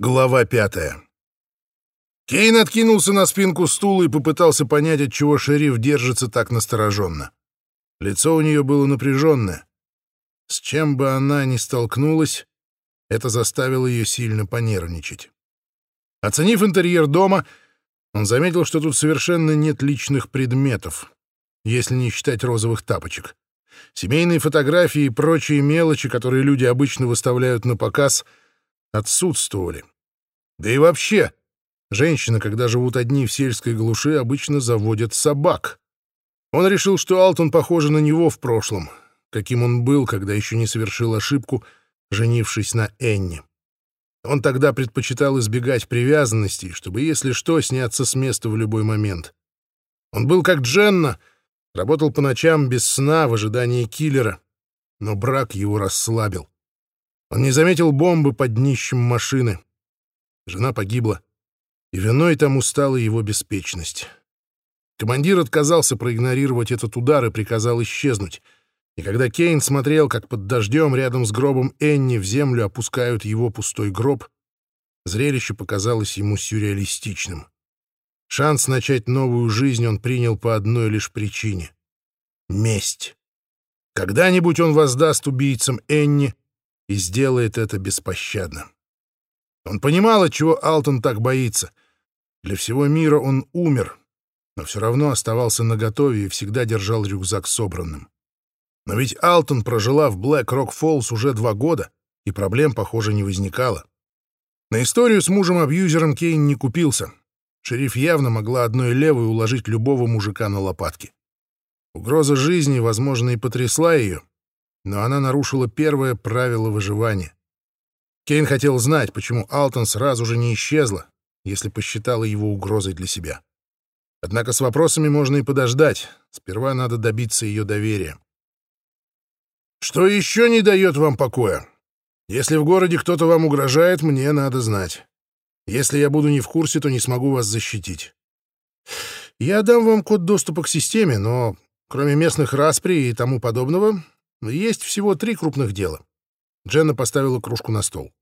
Глава пятая. Кейн откинулся на спинку стула и попытался понять, от чего шериф держится так настороженно. Лицо у нее было напряженное. С чем бы она ни столкнулась, это заставило ее сильно понервничать. Оценив интерьер дома, он заметил, что тут совершенно нет личных предметов, если не считать розовых тапочек. Семейные фотографии и прочие мелочи, которые люди обычно выставляют на показ — отсутствовали. Да и вообще, женщины, когда живут одни в сельской глуши, обычно заводят собак. Он решил, что Алтон похож на него в прошлом, каким он был, когда еще не совершил ошибку, женившись на Энни. Он тогда предпочитал избегать привязанностей, чтобы, если что, сняться с места в любой момент. Он был как Дженна, работал по ночам без сна в ожидании киллера, но брак его расслабил. Он не заметил бомбы под днищем машины. Жена погибла, и виной тому стала его беспечность. Командир отказался проигнорировать этот удар и приказал исчезнуть. И когда Кейн смотрел, как под дождем рядом с гробом Энни в землю опускают его пустой гроб, зрелище показалось ему сюрреалистичным. Шанс начать новую жизнь он принял по одной лишь причине — месть. Когда-нибудь он воздаст убийцам Энни — и сделает это беспощадно. Он понимал, от чего Алтон так боится. Для всего мира он умер, но все равно оставался наготове и всегда держал рюкзак собранным. Но ведь Алтон прожила в Блэк Рок Фоллс уже два года, и проблем, похоже, не возникало. На историю с мужем-абьюзером Кейн не купился. Шериф явно могла одной левой уложить любого мужика на лопатки. Угроза жизни, возможно, и потрясла ее, но она нарушила первое правило выживания. Кейн хотел знать, почему Алтон сразу же не исчезла, если посчитала его угрозой для себя. Однако с вопросами можно и подождать. Сперва надо добиться ее доверия. «Что еще не дает вам покоя? Если в городе кто-то вам угрожает, мне надо знать. Если я буду не в курсе, то не смогу вас защитить. Я дам вам код доступа к системе, но кроме местных распри и тому подобного, есть всего три крупных дела. Дженна поставила кружку на стол.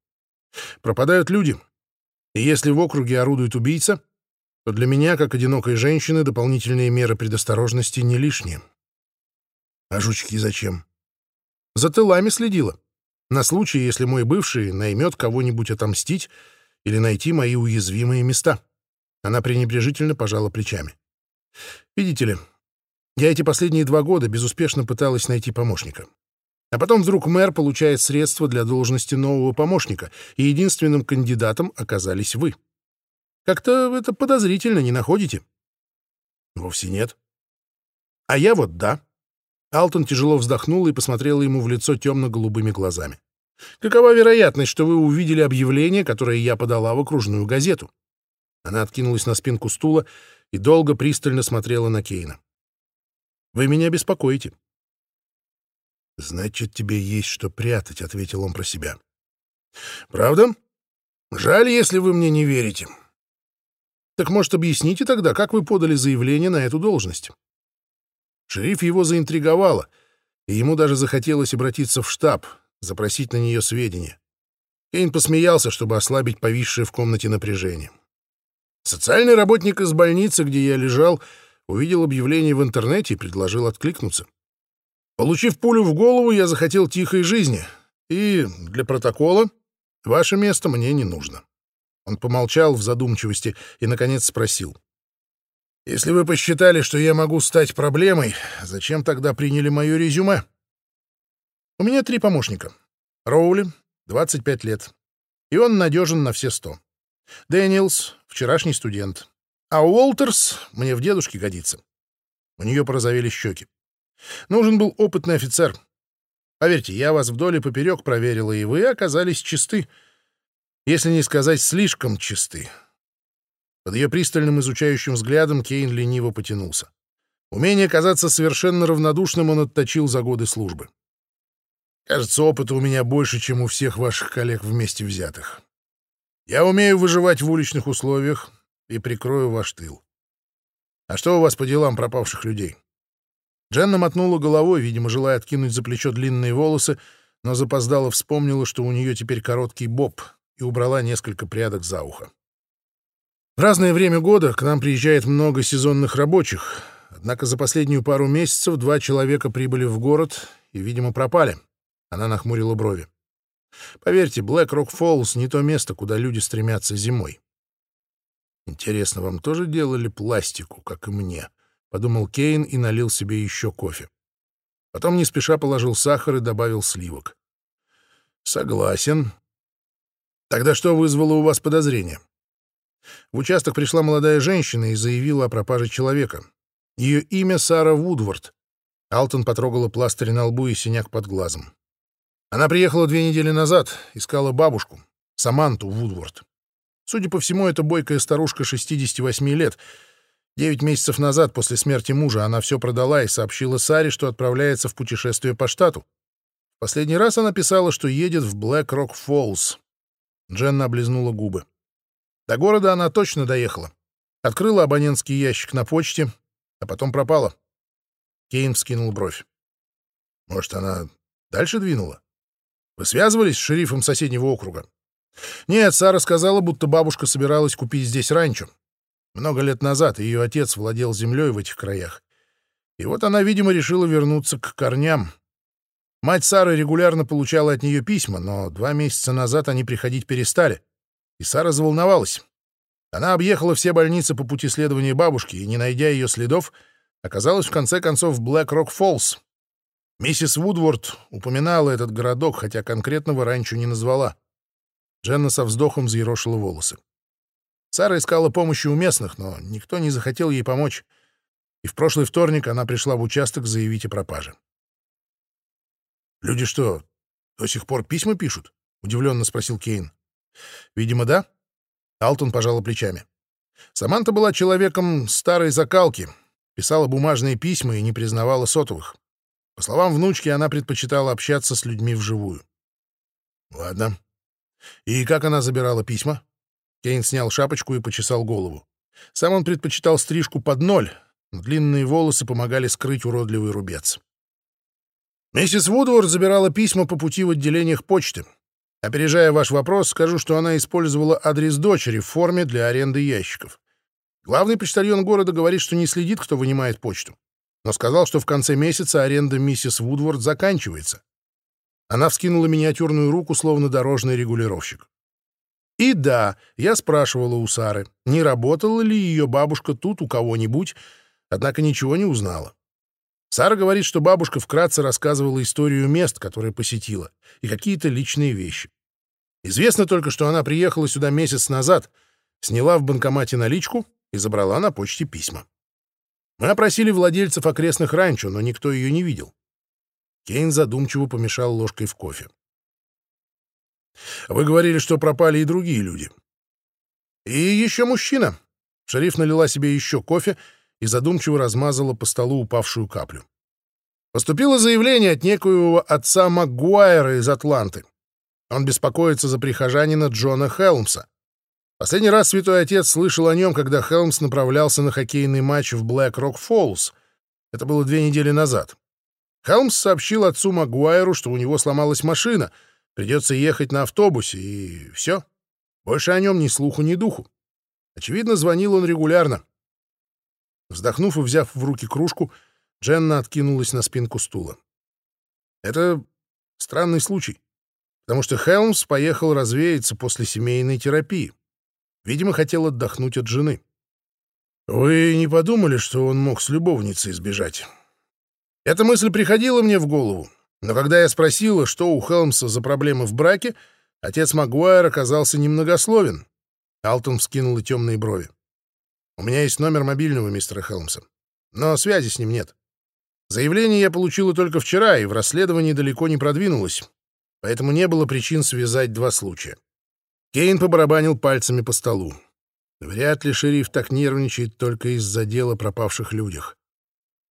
Пропадают люди. И если в округе орудует убийца, то для меня, как одинокой женщины, дополнительные меры предосторожности не лишние. А жучки зачем? За тылами следила. На случай, если мой бывший наймет кого-нибудь отомстить или найти мои уязвимые места. Она пренебрежительно пожала плечами. Видите ли, я эти последние два года безуспешно пыталась найти помощника. А потом вдруг мэр получает средства для должности нового помощника, и единственным кандидатом оказались вы. Как-то это подозрительно, не находите? Вовсе нет. А я вот да. Алтон тяжело вздохнул и посмотрел ему в лицо темно-голубыми глазами. Какова вероятность, что вы увидели объявление, которое я подала в окружную газету? Она откинулась на спинку стула и долго пристально смотрела на Кейна. Вы меня беспокоите. Значит, тебе есть что прятать, ответил он про себя. Правда? Жаль, если вы мне не верите. Так, может, объясните тогда, как вы подали заявление на эту должность? Шериф его заинтриговала, и ему даже захотелось обратиться в штаб, запросить на нее сведения. Кейн посмеялся, чтобы ослабить повисшее в комнате напряжение. Социальный работник из больницы, где я лежал, увидел объявление в интернете и предложил откликнуться. Получив пулю в голову, я захотел тихой жизни, и для протокола ваше место мне не нужно. Он помолчал в задумчивости и, наконец, спросил. «Если вы посчитали, что я могу стать проблемой, зачем тогда приняли мое резюме?» «У меня три помощника. Роули, 25 лет. И он надежен на все сто. Дэниелс, вчерашний студент. А Уолтерс мне в дедушке годится. У нее порозовели щеки. Нужен был опытный офицер. Поверьте, я вас вдоль и поперек проверила, и вы оказались чисты. Если не сказать слишком чисты. Под ее пристальным изучающим взглядом Кейн лениво потянулся. Умение казаться совершенно равнодушным он отточил за годы службы. Кажется, опыта у меня больше, чем у всех ваших коллег вместе взятых. Я умею выживать в уличных условиях, и прикрою ваш тыл. А что у вас по делам пропавших людей? Дженна мотнула головой, видимо, желая откинуть за плечо длинные волосы, но запоздала вспомнила, что у нее теперь короткий боб, и убрала несколько прядок за ухо. В разное время года к нам приезжает много сезонных рабочих, однако за последнюю пару месяцев два человека прибыли в город и, видимо, пропали. Она нахмурила брови. Поверьте, Блэк Рок Фоллс не то место, куда люди стремятся зимой. Интересно, вам тоже делали пластику, как и мне? Подумал Кейн и налил себе еще кофе. Потом не спеша положил сахар и добавил сливок. Согласен. Тогда что вызвало у вас подозрение? В участок пришла молодая женщина и заявила о пропаже человека. Ее имя Сара Вудворд. Алтон потрогала пластырь на лбу и синяк под глазом. Она приехала две недели назад, искала бабушку, Саманту Вудворд. Судя по всему, это бойкая старушка 68 лет. Девять месяцев назад, после смерти мужа, она все продала и сообщила Саре, что отправляется в путешествие по штату. Последний раз она писала, что едет в Блэк-Рок-Фоллс. Дженна облизнула губы. До города она точно доехала. Открыла абонентский ящик на почте, а потом пропала. Кейн вскинул бровь. Может, она дальше двинула? Вы связывались с шерифом соседнего округа? Нет, Сара сказала, будто бабушка собиралась купить здесь ранчо. Много лет назад ее отец владел землей в этих краях. И вот она, видимо, решила вернуться к корням. Мать Сары регулярно получала от нее письма, но два месяца назад они приходить перестали. И Сара заволновалась. Она объехала все больницы по пути следования бабушки и, не найдя ее следов, оказалась в конце концов в Блэк-Рок-Фоллс. Миссис Вудворд упоминала этот городок, хотя конкретного раньше не назвала. Дженна со вздохом взъерошила волосы. Сара искала помощи у местных, но никто не захотел ей помочь. И в прошлый вторник она пришла в участок заявить о пропаже. «Люди что, до сих пор письма пишут?» — удивленно спросил Кейн. «Видимо, да». Алтон пожала плечами. Саманта была человеком старой закалки, писала бумажные письма и не признавала сотовых. По словам внучки, она предпочитала общаться с людьми вживую. Ладно. И как она забирала письма? Кейн снял шапочку и почесал голову. Сам он предпочитал стрижку под ноль, но длинные волосы помогали скрыть уродливый рубец. Миссис Вудворд забирала письма по пути в отделениях почты. Опережая ваш вопрос, скажу, что она использовала адрес дочери в форме для аренды ящиков. Главный почтальон города говорит, что не следит, кто вынимает почту но сказал, что в конце месяца аренда миссис Вудворд заканчивается. Она вскинула миниатюрную руку, словно дорожный регулировщик. И да, я спрашивала у Сары, не работала ли ее бабушка тут у кого-нибудь, однако ничего не узнала. Сара говорит, что бабушка вкратце рассказывала историю мест, которые посетила, и какие-то личные вещи. Известно только, что она приехала сюда месяц назад, сняла в банкомате наличку и забрала на почте письма. Мы опросили владельцев окрестных ранчо, но никто ее не видел. Кейн задумчиво помешал ложкой в кофе. Вы говорили, что пропали и другие люди. И еще мужчина. Шериф налила себе еще кофе и задумчиво размазала по столу упавшую каплю. Поступило заявление от некоего отца Магуайра из Атланты. Он беспокоится за прихожанина Джона Хелмса. Последний раз Святой Отец слышал о нем, когда Хелмс направлялся на хоккейный матч в Блэк-Рок-Фоллс. Это было две недели назад. Хелмс сообщил отцу Магуайру, что у него сломалась машина, придется ехать на автобусе, и все. Больше о нем ни слуху, ни духу. Очевидно, звонил он регулярно. Вздохнув и взяв в руки кружку, Дженна откинулась на спинку стула. Это странный случай, потому что Хелмс поехал развеяться после семейной терапии. Видимо, хотел отдохнуть от жены. Вы не подумали, что он мог с любовницей сбежать? Эта мысль приходила мне в голову, но когда я спросила, что у Хелмса за проблемы в браке, отец Магуайр оказался немногословен. Алтон вскинул темные брови. «У меня есть номер мобильного мистера Хелмса, но связи с ним нет. Заявление я получила только вчера, и в расследовании далеко не продвинулось, поэтому не было причин связать два случая. Кейн побарабанил пальцами по столу. Вряд ли шериф так нервничает только из-за дела пропавших людях.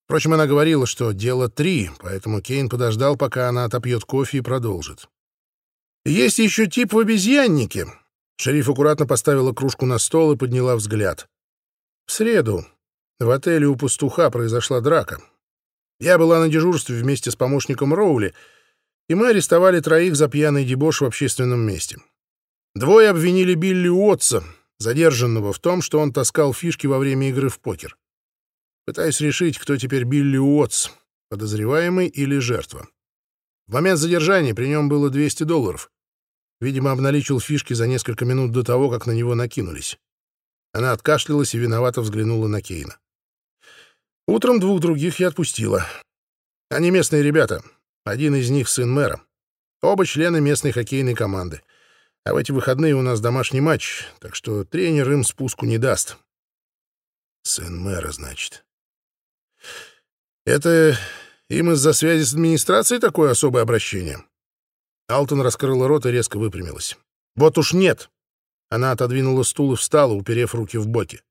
Впрочем, она говорила, что дело три, поэтому Кейн подождал, пока она отопьет кофе и продолжит. «Есть еще тип в обезьяннике». Шериф аккуратно поставила кружку на стол и подняла взгляд. «В среду в отеле у пастуха произошла драка. Я была на дежурстве вместе с помощником Роули, и мы арестовали троих за пьяный дебош в общественном месте. Двое обвинили Билли Уотса, задержанного в том, что он таскал фишки во время игры в покер. Пытаюсь решить, кто теперь Билли Уотс, подозреваемый или жертва. В момент задержания при нем было 200 долларов. Видимо, обналичил фишки за несколько минут до того, как на него накинулись. Она откашлялась и виновато взглянула на Кейна. Утром двух других я отпустила. Они местные ребята. Один из них сын мэра. Оба члены местной хоккейной команды. А в эти выходные у нас домашний матч, так что тренер им спуску не даст. Сын мэра, значит. Это им из-за связи с администрацией такое особое обращение? Алтон раскрыла рот и резко выпрямилась. Вот уж нет. Она отодвинула стул и встала, уперев руки в боки.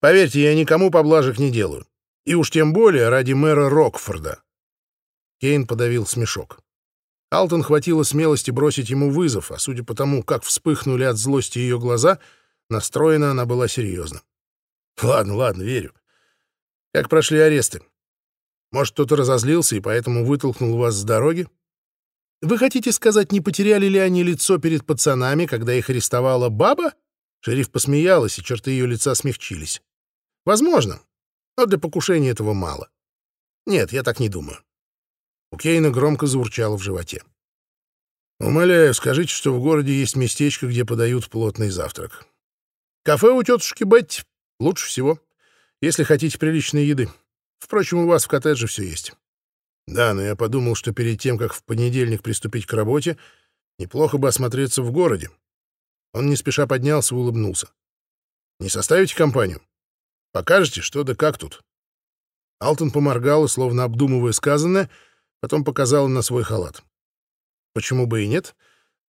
Поверьте, я никому поблажек не делаю. И уж тем более ради мэра Рокфорда. Кейн подавил смешок. Алтон хватило смелости бросить ему вызов, а судя по тому, как вспыхнули от злости ее глаза, настроена она была серьезно. «Ладно, ладно, верю. Как прошли аресты? Может, кто-то разозлился и поэтому вытолкнул вас с дороги? Вы хотите сказать, не потеряли ли они лицо перед пацанами, когда их арестовала баба?» Шериф посмеялась, и черты ее лица смягчились. «Возможно, но для покушения этого мало. Нет, я так не думаю. У Кейна громко заурчало в животе. «Умоляю, скажите, что в городе есть местечко, где подают плотный завтрак. Кафе у тетушки Бетти лучше всего, если хотите приличной еды. Впрочем, у вас в коттедже все есть». «Да, но я подумал, что перед тем, как в понедельник приступить к работе, неплохо бы осмотреться в городе». Он не спеша поднялся и улыбнулся. «Не составите компанию? Покажете, что да как тут?» Алтон поморгал словно обдумывая сказанное, — Потом показала на свой халат. Почему бы и нет?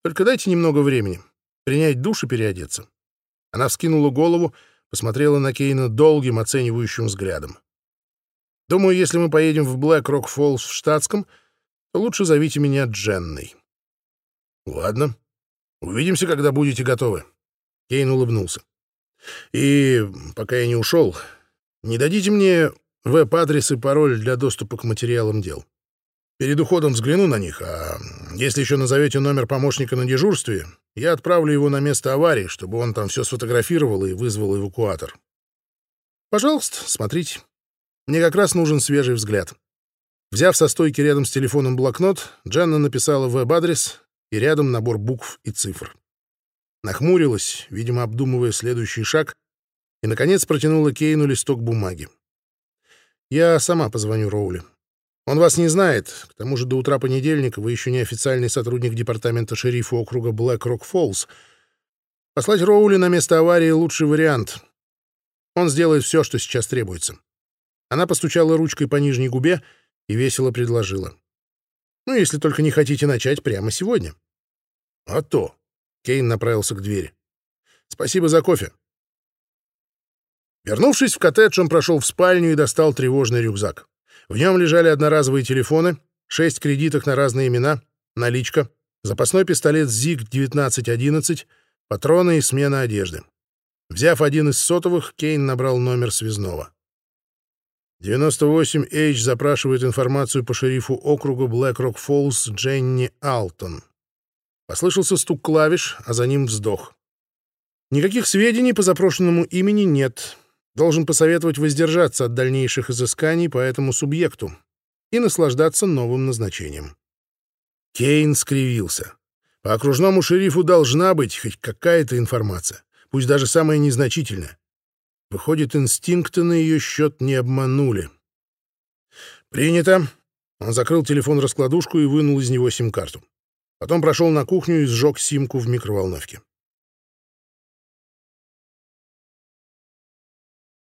Только дайте немного времени. Принять душ и переодеться. Она вскинула голову, посмотрела на Кейна долгим оценивающим взглядом. Думаю, если мы поедем в Блэк Рок Фоллс в штатском, то лучше зовите меня Дженной. Ладно. Увидимся, когда будете готовы. Кейн улыбнулся. И пока я не ушел, не дадите мне веб-адрес и пароль для доступа к материалам дел. Перед уходом взгляну на них, а если еще назовете номер помощника на дежурстве, я отправлю его на место аварии, чтобы он там все сфотографировал и вызвал эвакуатор. Пожалуйста, смотрите. Мне как раз нужен свежий взгляд. Взяв со стойки рядом с телефоном блокнот, Дженна написала веб-адрес и рядом набор букв и цифр. Нахмурилась, видимо, обдумывая следующий шаг, и, наконец, протянула Кейну листок бумаги. «Я сама позвоню Роули. Он вас не знает. К тому же до утра понедельника вы еще не официальный сотрудник департамента шерифа округа Блэк-Рок-Фоллс. Послать Роули на место аварии — лучший вариант. Он сделает все, что сейчас требуется. Она постучала ручкой по нижней губе и весело предложила. «Ну, если только не хотите начать прямо сегодня». «А то!» — Кейн направился к двери. «Спасибо за кофе». Вернувшись в коттедж, он прошел в спальню и достал тревожный рюкзак. В нем лежали одноразовые телефоны, шесть кредиток на разные имена, наличка, запасной пистолет ЗИГ-1911, патроны и смена одежды. Взяв один из сотовых, Кейн набрал номер связного. 98H запрашивает информацию по шерифу округа Блэк-Рок Дженни Алтон. Послышался стук клавиш, а за ним вздох. Никаких сведений по запрошенному имени нет должен посоветовать воздержаться от дальнейших изысканий по этому субъекту и наслаждаться новым назначением. Кейн скривился. По окружному шерифу должна быть хоть какая-то информация, пусть даже самая незначительная. Выходит, инстинкты на ее счет не обманули. «Принято». Он закрыл телефон-раскладушку и вынул из него сим-карту. Потом прошел на кухню и сжег симку в микроволновке.